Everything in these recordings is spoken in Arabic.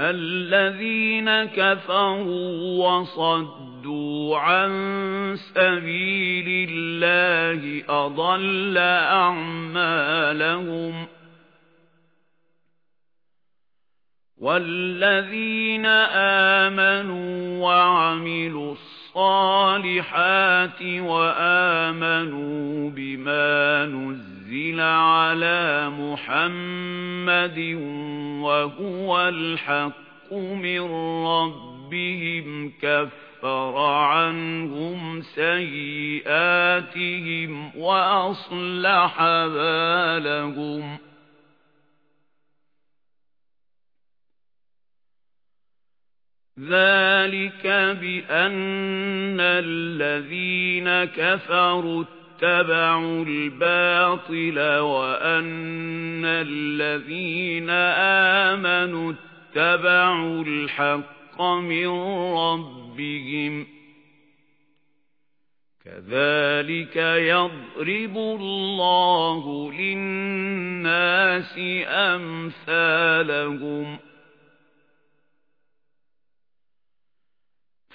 الذين كفروا وصدوا عن سبيل الله أضل أعمالهم والذين آمنوا وعملوا الصالحات وآمنوا بما نزل على محمد وهو الحق من ربهم كفر عنهم سيئاتهم وأصلح بالهم. ذَلِكَ بِأَنَّ الَّذِينَ كَفَرُوا اتَّبَعُوا الْبَاطِلَ وَأَنَّ الَّذِينَ آمَنُوا اتَّبَعُوا الْحَقَّ مِنْ رَبِّهِمْ. كَذَلِكَ يَضْرِبُ اللَّهُ لِلنَّاسِ أَمْثَالَهُمْ.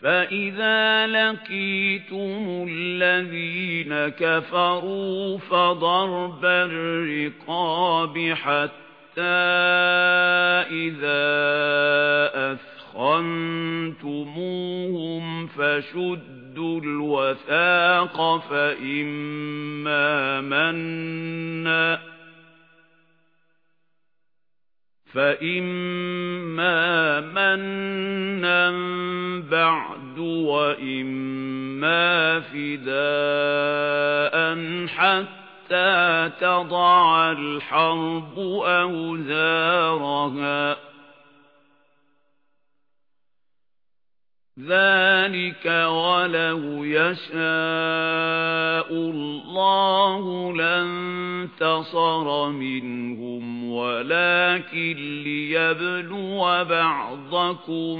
فَإِذَا لَقِيتُمُ الَّذِينَ كَفَرُوا فَضَرْبَ الرِّقَابِ حَتَّى إِذَا أَثْخَنْتُمُوهُمْ فَشُدُّوا الْوَثَاقَ فَإِمَّا مَنًّا فَإِمَّا مَنًّا بَعْدُ وَإِمَّا فِدَاءً حَتَّى تَضَعَ الْحَرْبُ أَوْزَارَهَا. ذَلِكَ وَلَوْ يَشَاءُ اللَّهُ لَانتَصَرَ مِنْهُمْ وَلَكِنْ لِيَبْلُوَ بَعْضَكُمْ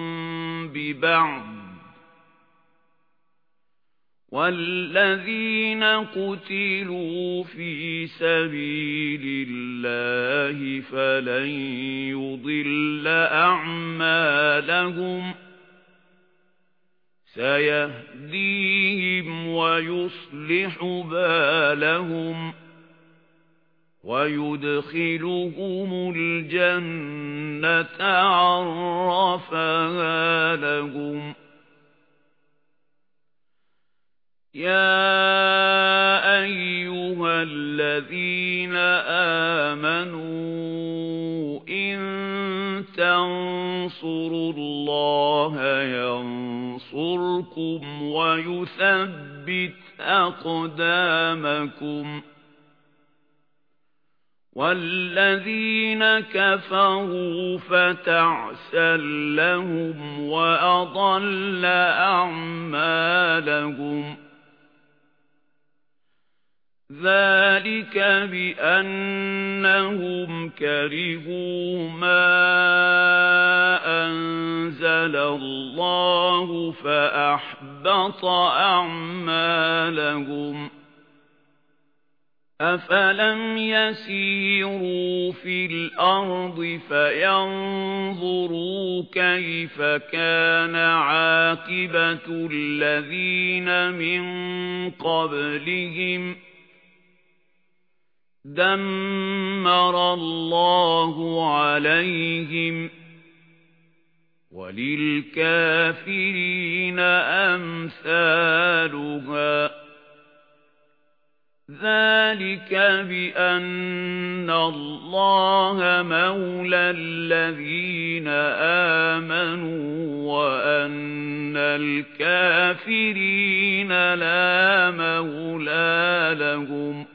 بِبَعْضٍ. وَالَّذِينَ قُتِلُوا فِي سَبِيلِ اللَّهِ فَلَن يُضِلَّ أَعْمَالَهُمْ سيهديهم ويصلح بالهم ويدخلهم الجنة عرفها لهم يا أيها الذين آمنوا إن تنصروا الله ينصركم ويثبت أقدامكم والذين كفروا فتعسا لهم وأضل أعمالهم ذَلِكَ بِأَنَّهُمْ كَرِهُوا مَا أَنزَلَ اللَّهُ فَأَحْبَطَ أَعْمَالَهُمْ أَفَلَمْ يَسِيرُوا فِي الْأَرْضِ فَيَنظُرُوا كَيْفَ كَانَ عَاقِبَةُ الَّذِينَ مِنْ قَبْلِهِمْ دَمَّرَ اللَّهُ عَلَيْهِمْ وَلِلْكَافِرِينَ أَمْثَالُهَا. ذَلِكَ بِأَنَّ اللَّهَ مَوْلَى الَّذِينَ آمَنُوا وَأَنَّ الْكَافِرِينَ لَا مَوْلَى لَهُمْ.